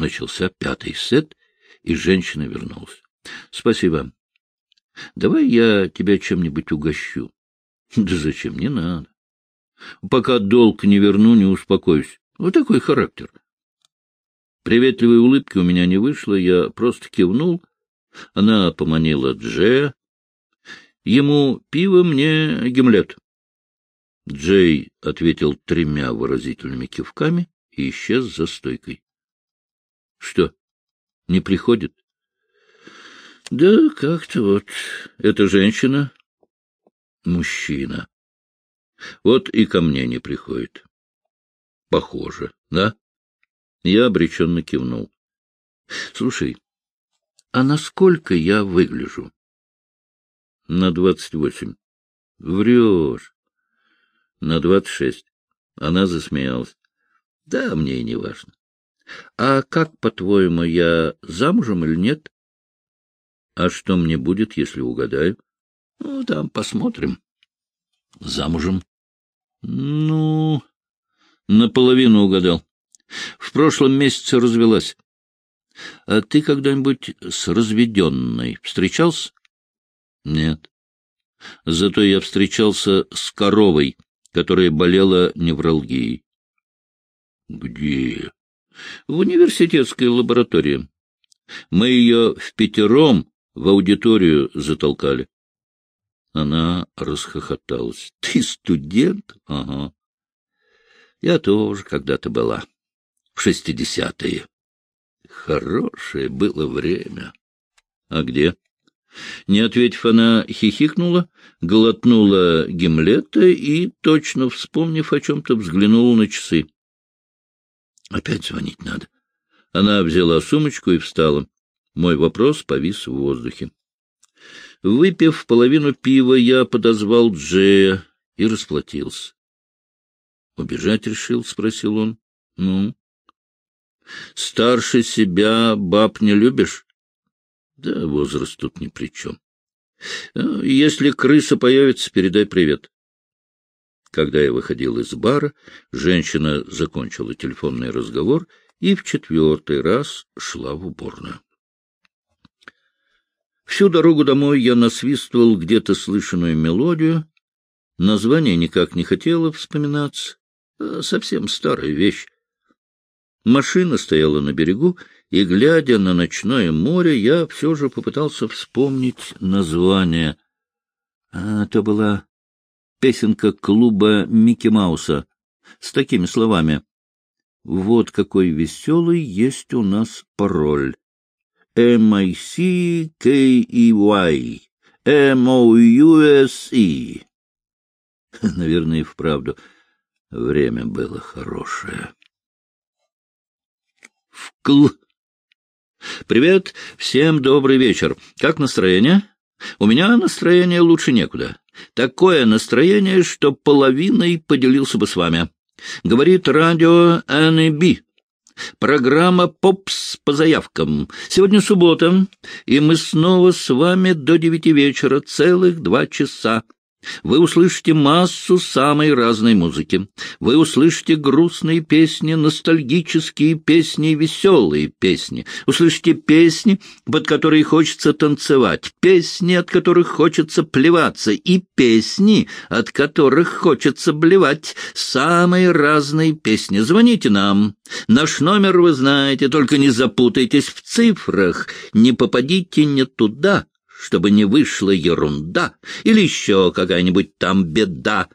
Начался пятый сет, и женщина вернулась. — Спасибо. Давай я тебя чем-нибудь угощу. — Да зачем? Не надо. Пока долг не верну, не успокоюсь. Вот такой характер. Приветливой улыбки у меня не вышло, я просто кивнул. Она поманила Джея. Ему пиво, мне гимлет. Джей ответил тремя выразительными кивками и исчез за стойкой. — Что, не приходит? — Да как-то вот. Эта женщина — мужчина. Вот и ко мне не приходит. — Похоже, да? Я обреченно кивнул. — Слушай, а насколько я выгляжу? — На двадцать восемь. — Врешь. — На двадцать шесть. Она засмеялась. — Да, мне и не важно. — А как, по-твоему, я замужем или нет? — А что мне будет, если угадаю? — Ну, там посмотрим. — Замужем. — Ну, наполовину угадал. В прошлом месяце развелась. А ты когда-нибудь с разведенной встречался? Нет. Зато я встречался с коровой, которая болела невралгией. Где? В университетской лаборатории. Мы ее в пятером в аудиторию затолкали. Она расхохоталась. — Ты студент? — Ага. Я тоже когда-то была в шестидесятые. Хорошее было время. А где? Не ответив, она хихикнула, глотнула гимлета и, точно вспомнив о чем-то, взглянула на часы. Опять звонить надо. Она взяла сумочку и встала. Мой вопрос повис в воздухе. Выпив половину пива, я подозвал Джея и расплатился. — Убежать решил? — спросил он. — Ну? Старше себя баб не любишь? Да, возраст тут ни при чем. А, если крыса появится, передай привет. Когда я выходил из бара, женщина закончила телефонный разговор и в четвертый раз шла в уборную. Всю дорогу домой я насвистывал где-то слышанную мелодию. Название никак не хотело вспоминаться. А, совсем старая вещь. Машина стояла на берегу, и, глядя на ночное море, я все же попытался вспомнить название. А, это была песенка клуба Микки Мауса с такими словами. «Вот какой веселый есть у нас пароль. M-I-C-K-E-Y. M-O-U-S-E». Наверное, и вправду время было хорошее вкл. Привет, всем добрый вечер. Как настроение? У меня настроение лучше некуда. Такое настроение, что половиной поделился бы с вами. Говорит радио НБ. Программа «Попс» по заявкам. Сегодня суббота, и мы снова с вами до девяти вечера, целых два часа. Вы услышите массу самой разной музыки. Вы услышите грустные песни, ностальгические песни, веселые песни. Услышите песни, под которые хочется танцевать, песни, от которых хочется плеваться, и песни, от которых хочется блевать. Самые разные песни. Звоните нам. Наш номер вы знаете, только не запутайтесь в цифрах, не попадите не туда чтобы не вышла ерунда или еще какая-нибудь там беда.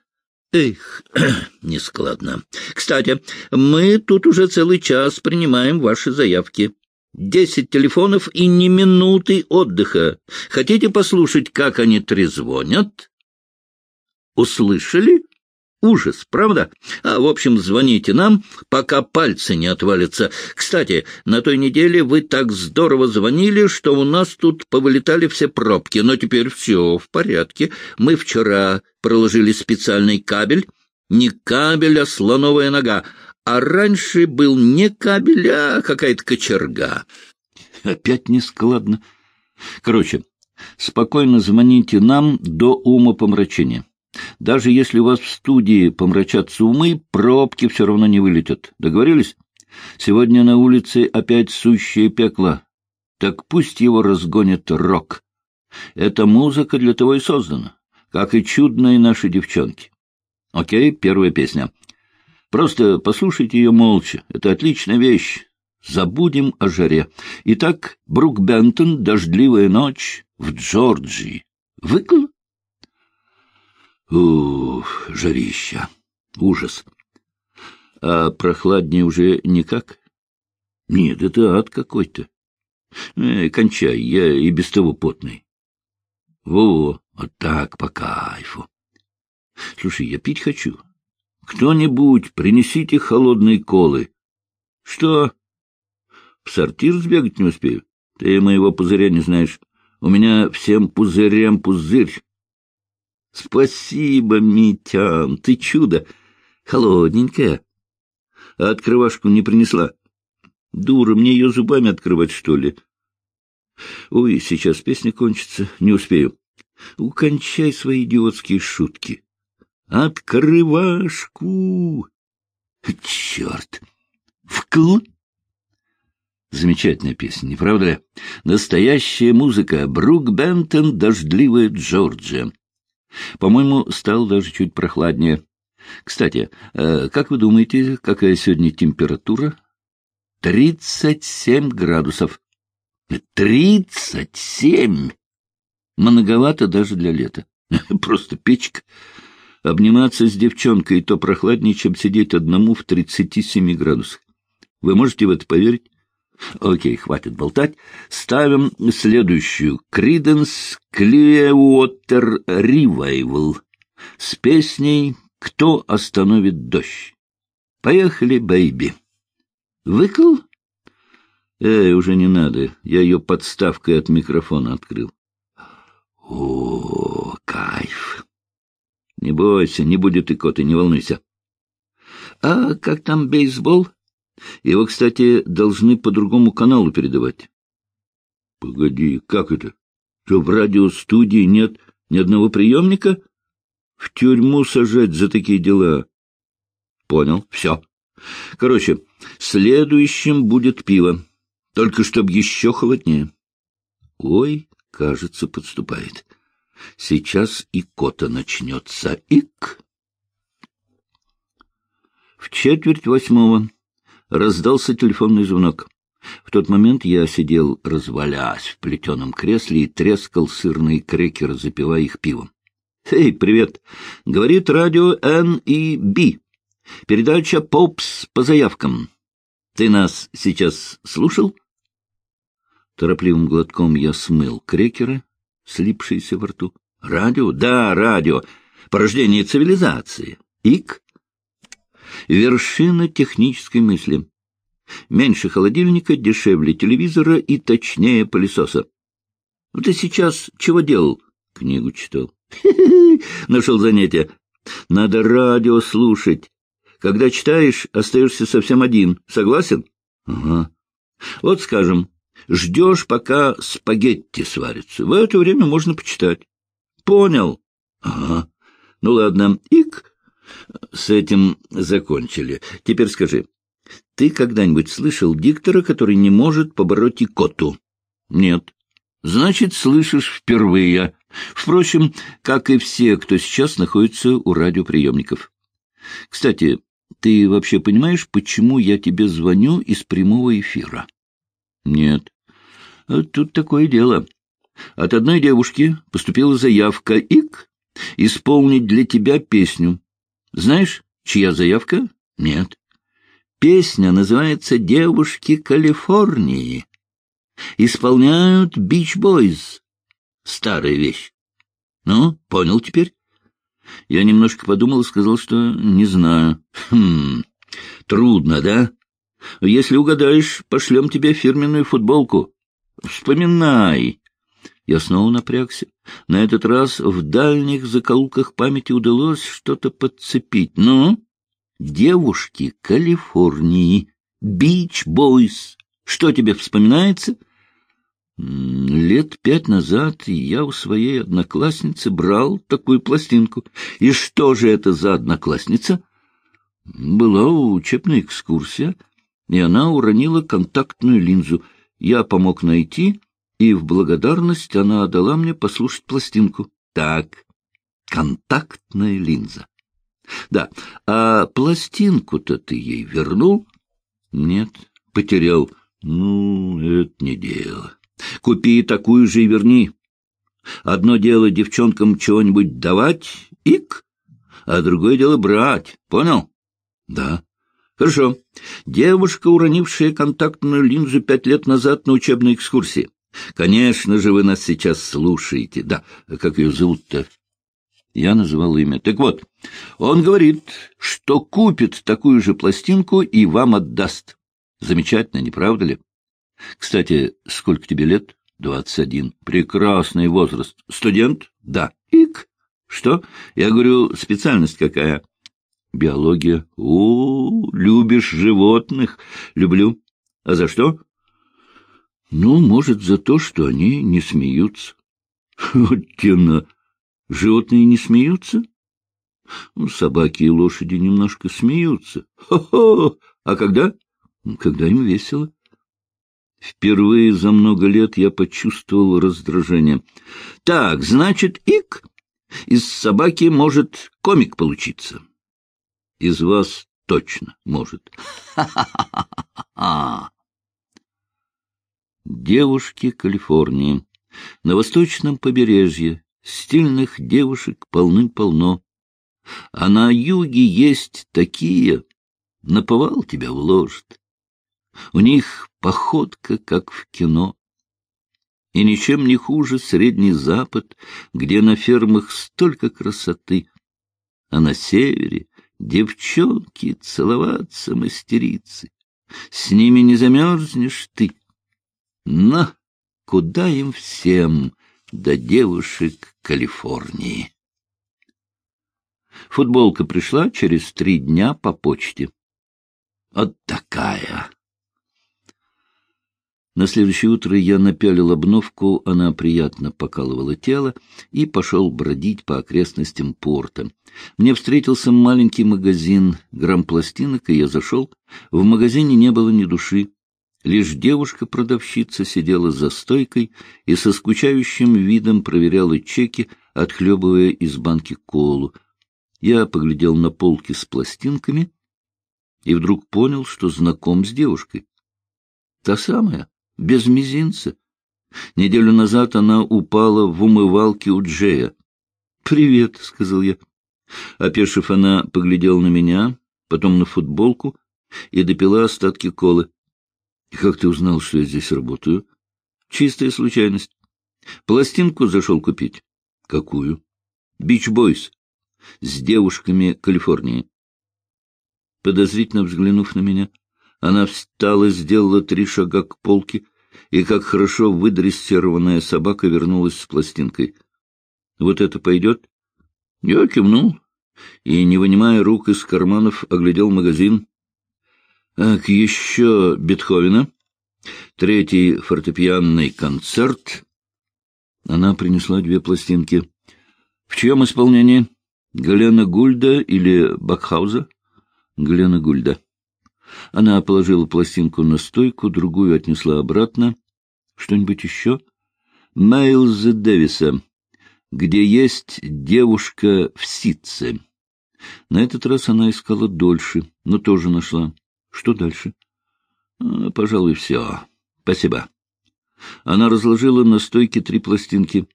Эх, нескладно. Кстати, мы тут уже целый час принимаем ваши заявки. Десять телефонов и ни минуты отдыха. Хотите послушать, как они трезвонят? Услышали? Ужас, правда? А, в общем, звоните нам, пока пальцы не отвалятся. Кстати, на той неделе вы так здорово звонили, что у нас тут повылетали все пробки, но теперь все в порядке. Мы вчера проложили специальный кабель. Не кабель, а слоновая нога. А раньше был не кабель, а какая-то кочерга. Опять нескладно. Короче, спокойно звоните нам до ума помрачения. Даже если у вас в студии помрачатся умы, пробки все равно не вылетят. Договорились? Сегодня на улице опять сущее пекло. Так пусть его разгонит рок. Эта музыка для того и создана, как и чудные наши девчонки. Окей, первая песня. Просто послушайте ее молча. Это отличная вещь. Забудем о жаре. Итак, Брук Бентон «Дождливая ночь» в Джорджии. Выкл? Ух, жарища. Ужас. А прохладнее уже никак? Нет, это ад какой-то. Э, кончай, я и без того потный. Во, вот так, по кайфу. Слушай, я пить хочу. Кто-нибудь, принесите холодные колы. Что? В сортир сбегать не успею? Ты моего пузыря не знаешь. У меня всем пузырям пузырь. Спасибо, Митян, ты чудо. Холодненькая. А открывашку не принесла? Дура, мне ее зубами открывать, что ли? Ой, сейчас песня кончится, не успею. Укончай свои идиотские шутки. Открывашку! Черт! Вкл! Замечательная песня, не правда ли? Настоящая музыка. Брук Бентон «Дождливая Джорджия». По-моему, стало даже чуть прохладнее. Кстати, э, как вы думаете, какая сегодня температура? Тридцать семь градусов. Тридцать семь! Многовато даже для лета. Просто печка. Обниматься с девчонкой то прохладнее, чем сидеть одному в тридцати семи градусах. Вы можете в это поверить? Окей, хватит болтать. Ставим следующую. Криденс Clearwater Revival с песней «Кто остановит дождь?» Поехали, бэйби. Выкл? Эй, уже не надо. Я ее подставкой от микрофона открыл. О, кайф! Не бойся, не будет икоты, не волнуйся. А как там бейсбол? Его, кстати, должны по другому каналу передавать. — Погоди, как это? Что, в радиостудии нет ни одного приемника? В тюрьму сажать за такие дела. — Понял, все. Короче, следующим будет пиво. Только чтоб еще холоднее. Ой, кажется, подступает. Сейчас и кота начнется. Ик! В четверть восьмого раздался телефонный звонок. В тот момент я сидел, развалясь в плетеном кресле и трескал сырные крекеры, запивая их пивом. — Эй, привет! — говорит радио Н и Б. Передача «Попс» по заявкам. Ты нас сейчас слушал? Торопливым глотком я смыл крекеры, слипшиеся во рту. Радио? Да, радио. Порождение цивилизации. Ик Вершина технической мысли. Меньше холодильника, дешевле телевизора и точнее пылесоса. Ты сейчас чего делал? Книгу читал. Нашел занятие. Надо радио слушать. Когда читаешь, остаешься совсем один. Согласен? Ага. Вот, скажем, ждешь, пока спагетти сварятся. В это время можно почитать. Понял? Ага. Ну ладно. Ик. С этим закончили. Теперь скажи, ты когда-нибудь слышал диктора, который не может побороть икоту? Нет. Значит, слышишь впервые. Впрочем, как и все, кто сейчас находится у радиоприемников. Кстати, ты вообще понимаешь, почему я тебе звоню из прямого эфира? Нет. Тут такое дело. От одной девушки поступила заявка «Ик» исполнить для тебя песню. Знаешь, чья заявка? Нет. Песня называется «Девушки Калифорнии». Исполняют «Бич Бойз». Старая вещь. Ну, понял теперь? Я немножко подумал и сказал, что не знаю. Хм, трудно, да? Если угадаешь, пошлем тебе фирменную футболку. Вспоминай. Я снова напрягся. На этот раз в дальних закоулках памяти удалось что-то подцепить. Ну, девушки Калифорнии, Бич Бойс. Что тебе вспоминается? Лет пять назад я у своей одноклассницы брал такую пластинку. И что же это за одноклассница? Была учебная экскурсия. и она уронила контактную линзу. Я помог найти, и в благодарность она отдала мне послушать пластинку. Так, контактная линза. Да, а пластинку-то ты ей вернул? Нет, потерял. Ну, это не дело. Купи такую же и верни. Одно дело девчонкам чего-нибудь давать, ик, а другое дело брать. Понял? Да. Хорошо. Девушка, уронившая контактную линзу пять лет назад на учебной экскурсии. Конечно же, вы нас сейчас слушаете. Да, как ее зовут-то? Я называл имя. Так вот, он говорит, что купит такую же пластинку и вам отдаст. Замечательно, не правда ли? Кстати, сколько тебе лет? Двадцать один. Прекрасный возраст. Студент? Да. Ик. Что? Я говорю, специальность какая? Биология. О, любишь животных? Люблю. А за что? Ну, может, за то, что они не смеются. Вот темно. Животные не смеются? Ну, собаки и лошади немножко смеются. Хо-хо! А когда? Когда им весело. Впервые за много лет я почувствовал раздражение. Так, значит, ик, из собаки может комик получиться. Из вас точно может. Ха-ха-ха-ха-ха! Девушки Калифорнии. На восточном побережье стильных девушек полным-полно. А на юге есть такие, наповал тебя вложит. У них походка, как в кино. И ничем не хуже Средний Запад, где на фермах столько красоты, а на севере девчонки целоваться мастерицы. С ними не замерзнешь ты. На, куда им всем до девушек Калифорнии? Футболка пришла через три дня по почте. Вот такая. На следующее утро я напялил обновку, она приятно покалывала тело, и пошел бродить по окрестностям порта. Мне встретился маленький магазин грампластинок, и я зашел. В магазине не было ни души. Лишь девушка-продавщица сидела за стойкой и со скучающим видом проверяла чеки, отхлебывая из банки колу. Я поглядел на полки с пластинками и вдруг понял, что знаком с девушкой. Та самая, без мизинца. Неделю назад она упала в умывалке у Джея. «Привет», — сказал я. Опешив, она поглядела на меня, потом на футболку и допила остатки колы. — Как ты узнал, что я здесь работаю? — Чистая случайность. Пластинку зашел купить. — Какую? — Бич Бойс. С девушками Калифорнии. Подозрительно взглянув на меня, она встала, сделала три шага к полке и, как хорошо выдрессированная собака, вернулась с пластинкой. — Вот это пойдет? Я кивнул и, не вынимая рук из карманов, оглядел магазин. Так, еще Бетховена. Третий фортепианный концерт. Она принесла две пластинки. В чьем исполнении? Галена Гульда или Бакхауза? Галена Гульда. Она положила пластинку на стойку, другую отнесла обратно. Что-нибудь еще? Майлза Дэвиса. Где есть девушка в ситце. На этот раз она искала дольше, но тоже нашла. Что дальше? А, пожалуй, все. Спасибо. Она разложила на стойке три пластинки.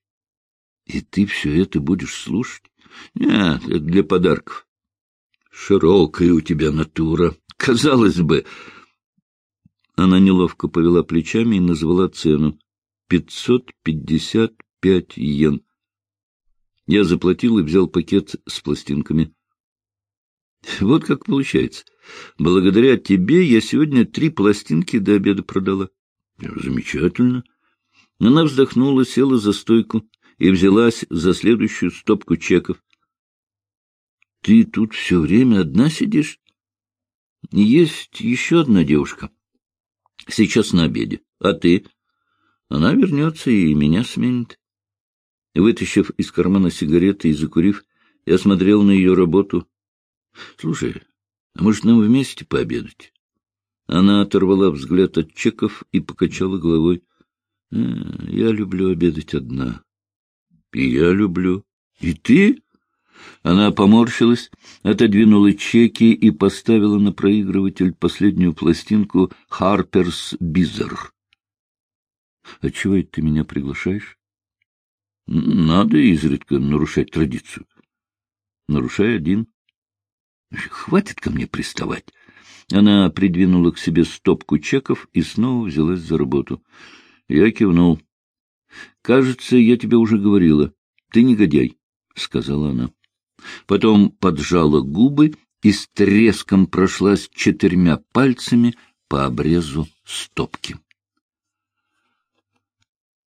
И ты все это будешь слушать? Нет, это для подарков. Широкая у тебя натура. Казалось бы... Она неловко повела плечами и назвала цену. Пятьсот пятьдесят пять йен. Я заплатил и взял пакет с пластинками. Вот как получается. Благодаря тебе я сегодня три пластинки до обеда продала. Замечательно. Она вздохнула, села за стойку и взялась за следующую стопку чеков. Ты тут все время одна сидишь? Есть еще одна девушка. Сейчас на обеде. А ты? Она вернется и меня сменит. Вытащив из кармана сигареты и закурив, я смотрел на ее работу — Слушай, а может, нам вместе пообедать? Она оторвала взгляд от чеков и покачала головой. «Э, — Я люблю обедать одна. — И я люблю. — И ты? Она поморщилась, отодвинула чеки и поставила на проигрыватель последнюю пластинку «Харперс Бизер». — А чего это ты меня приглашаешь? — Надо изредка нарушать традицию. — Нарушай один. — Хватит ко мне приставать. Она придвинула к себе стопку чеков и снова взялась за работу. Я кивнул. — Кажется, я тебе уже говорила. Ты негодяй, — сказала она. Потом поджала губы и с треском прошлась четырьмя пальцами по обрезу стопки.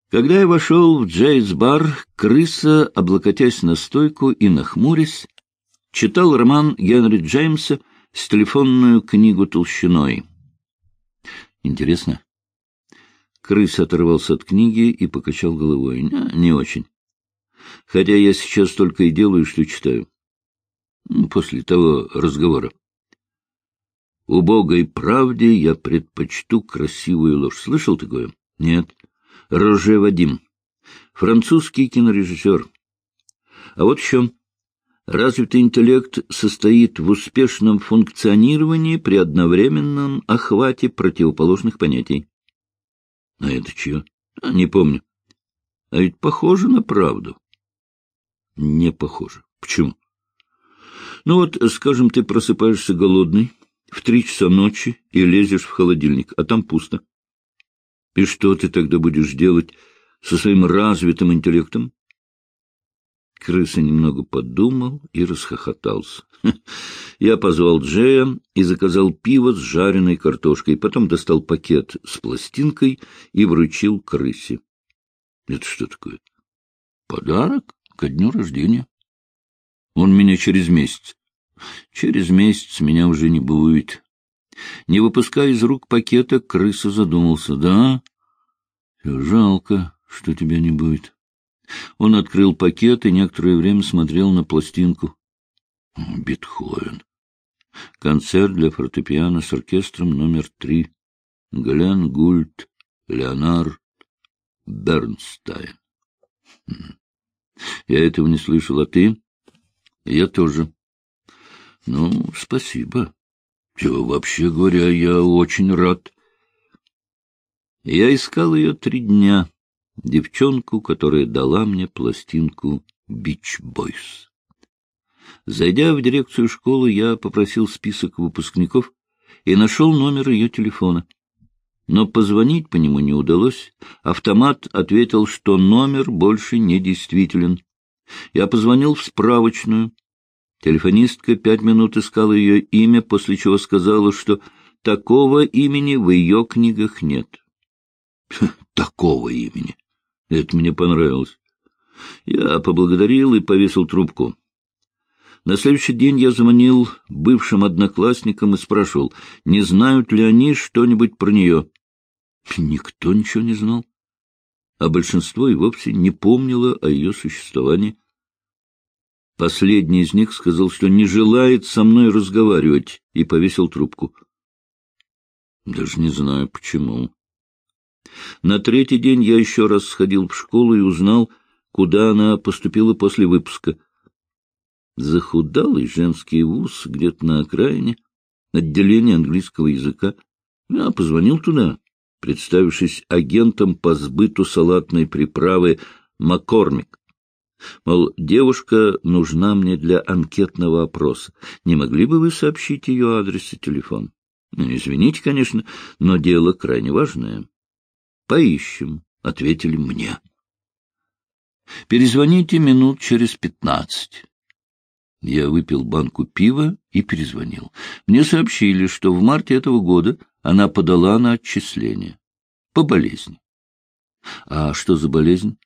Когда я вошел в Джейс-бар, крыса, облокотясь на стойку и нахмурясь, читал роман Генри Джеймса с телефонную книгу толщиной. Интересно. Крыс оторвался от книги и покачал головой. Не, не очень. Хотя я сейчас только и делаю, что читаю. После того разговора. Убогой правде я предпочту красивую ложь. Слышал такое? Нет. Роже Вадим. Французский кинорежиссер. А вот еще. Развитый интеллект состоит в успешном функционировании при одновременном охвате противоположных понятий. А это чье? А, не помню. А ведь похоже на правду. Не похоже. Почему? Ну вот, скажем, ты просыпаешься голодный в три часа ночи и лезешь в холодильник, а там пусто. И что ты тогда будешь делать со своим развитым интеллектом? Крыса немного подумал и расхохотался. Я позвал Джея и заказал пиво с жареной картошкой, потом достал пакет с пластинкой и вручил крысе. — Это что такое? — Подарок ко дню рождения. Он меня через месяц. Через месяц меня уже не будет. Не выпуская из рук пакета, крыса задумался. — Да, жалко, что тебя не будет. Он открыл пакет и некоторое время смотрел на пластинку. Бетховен. Концерт для фортепиано с оркестром номер три. Глен Гульт, Леонард Бернстайн. Хм. Я этого не слышал, а ты? Я тоже. Ну, спасибо. Чего, вообще говоря, я очень рад. Я искал ее три дня девчонку, которая дала мне пластинку «Бич Бойс». Зайдя в дирекцию школы, я попросил список выпускников и нашел номер ее телефона. Но позвонить по нему не удалось. Автомат ответил, что номер больше не действителен. Я позвонил в справочную. Телефонистка пять минут искала ее имя, после чего сказала, что такого имени в ее книгах нет. Такого имени. Это мне понравилось. Я поблагодарил и повесил трубку. На следующий день я звонил бывшим одноклассникам и спрашивал, не знают ли они что-нибудь про нее. Никто ничего не знал, а большинство и вовсе не помнило о ее существовании. Последний из них сказал, что не желает со мной разговаривать, и повесил трубку. Даже не знаю, почему. На третий день я еще раз сходил в школу и узнал, куда она поступила после выпуска. Захудалый женский вуз где-то на окраине, отделение английского языка. Я позвонил туда, представившись агентом по сбыту салатной приправы «Маккормик». Мол, девушка нужна мне для анкетного опроса. Не могли бы вы сообщить ее адрес и телефон? Ну, извините, конечно, но дело крайне важное. Поищем, — ответили мне. Перезвоните минут через пятнадцать. Я выпил банку пива и перезвонил. Мне сообщили, что в марте этого года она подала на отчисление. По болезни. А что за болезнь?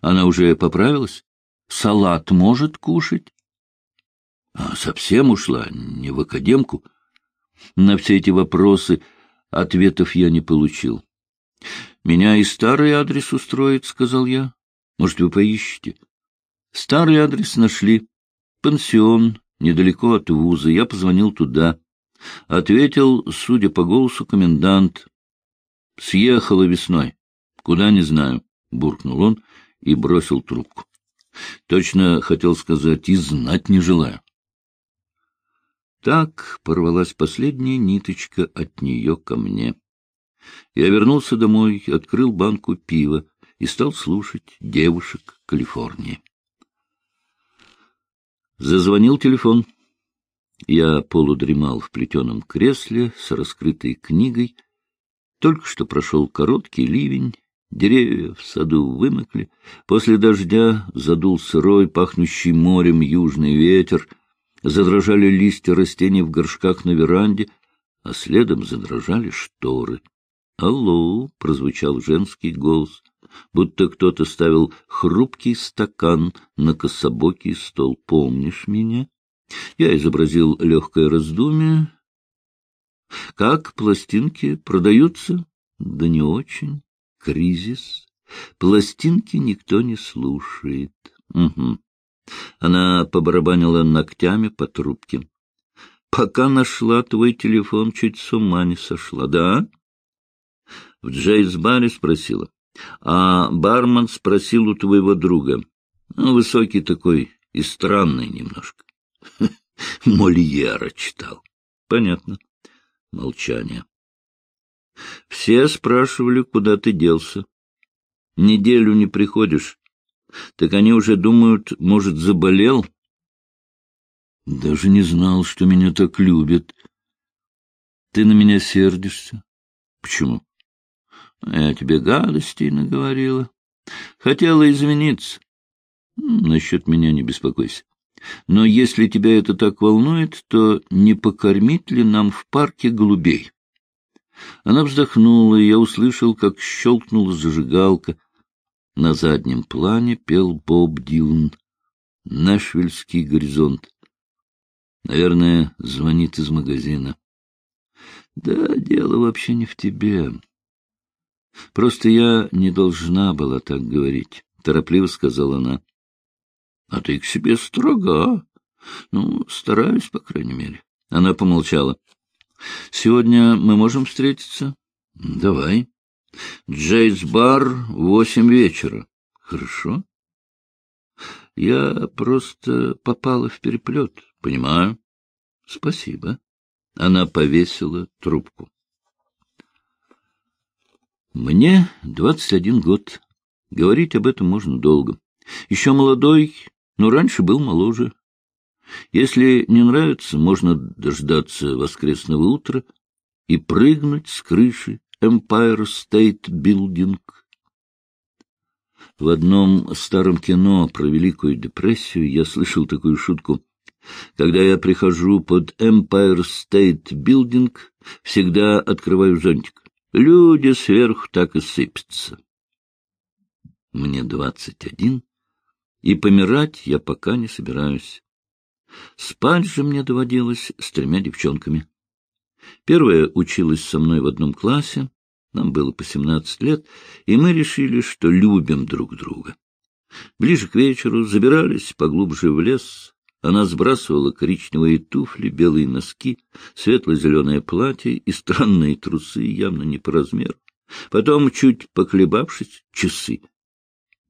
Она уже поправилась? Салат может кушать? А совсем ушла, не в академку. На все эти вопросы ответов я не получил. — Меня и старый адрес устроит, — сказал я. — Может, вы поищете? Старый адрес нашли. Пансион, недалеко от вуза. Я позвонил туда. — ответил, судя по голосу, комендант. — Съехала весной. Куда не знаю, — буркнул он и бросил трубку. Точно хотел сказать, и знать не желаю. Так порвалась последняя ниточка от нее ко мне. Я вернулся домой, открыл банку пива и стал слушать девушек Калифорнии. Зазвонил телефон. Я полудремал в плетеном кресле с раскрытой книгой. Только что прошел короткий ливень, деревья в саду вымокли. После дождя задул сырой, пахнущий морем южный ветер. Задрожали листья растений в горшках на веранде, а следом задрожали шторы. «Алло!» — прозвучал женский голос, будто кто-то ставил хрупкий стакан на кособокий стол. «Помнишь меня?» Я изобразил легкое раздумие. «Как пластинки продаются?» «Да не очень. Кризис. Пластинки никто не слушает». «Угу». Она побарабанила ногтями по трубке. «Пока нашла твой телефон, чуть с ума не сошла, да?» В Джейс-баре спросила. А бармен спросил у твоего друга. Ну, высокий такой и странный немножко. Мольера читал. Понятно. Молчание. Все спрашивали, куда ты делся. Неделю не приходишь. Так они уже думают, может, заболел? Даже не знал, что меня так любят. Ты на меня сердишься? Почему? Я тебе гадостей наговорила. Хотела извиниться. Насчет меня не беспокойся. Но если тебя это так волнует, то не покормить ли нам в парке голубей? Она вздохнула, и я услышал, как щелкнула зажигалка. На заднем плане пел Боб Дилан. Нашвильский горизонт. Наверное, звонит из магазина. Да, дело вообще не в тебе. Просто я не должна была так говорить, — торопливо сказала она. — А ты к себе строга. Ну, стараюсь, по крайней мере. Она помолчала. — Сегодня мы можем встретиться? — Давай. Джейс-бар, восемь вечера. — Хорошо. Я просто попала в переплет. — Понимаю. — Спасибо. Она повесила трубку. Мне двадцать один год. Говорить об этом можно долго. Еще молодой, но раньше был моложе. Если не нравится, можно дождаться воскресного утра и прыгнуть с крыши Empire State Building. В одном старом кино про Великую депрессию я слышал такую шутку. Когда я прихожу под Empire State Building, всегда открываю зонтик. Люди сверху так и сыпятся. Мне двадцать один, и помирать я пока не собираюсь. Спать же мне доводилось с тремя девчонками. Первая училась со мной в одном классе, нам было по семнадцать лет, и мы решили, что любим друг друга. Ближе к вечеру забирались поглубже в лес, она сбрасывала коричневые туфли, белые носки, светло-зеленое платье и странные трусы, явно не по размеру. Потом, чуть поколебавшись, часы.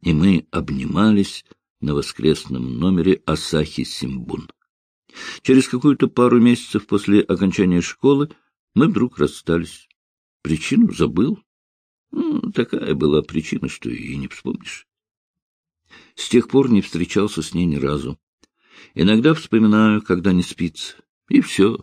И мы обнимались на воскресном номере Асахи Симбун. Через какую-то пару месяцев после окончания школы мы вдруг расстались. Причину забыл. Ну, такая была причина, что и не вспомнишь. С тех пор не встречался с ней ни разу. Иногда вспоминаю, когда не спится. И все.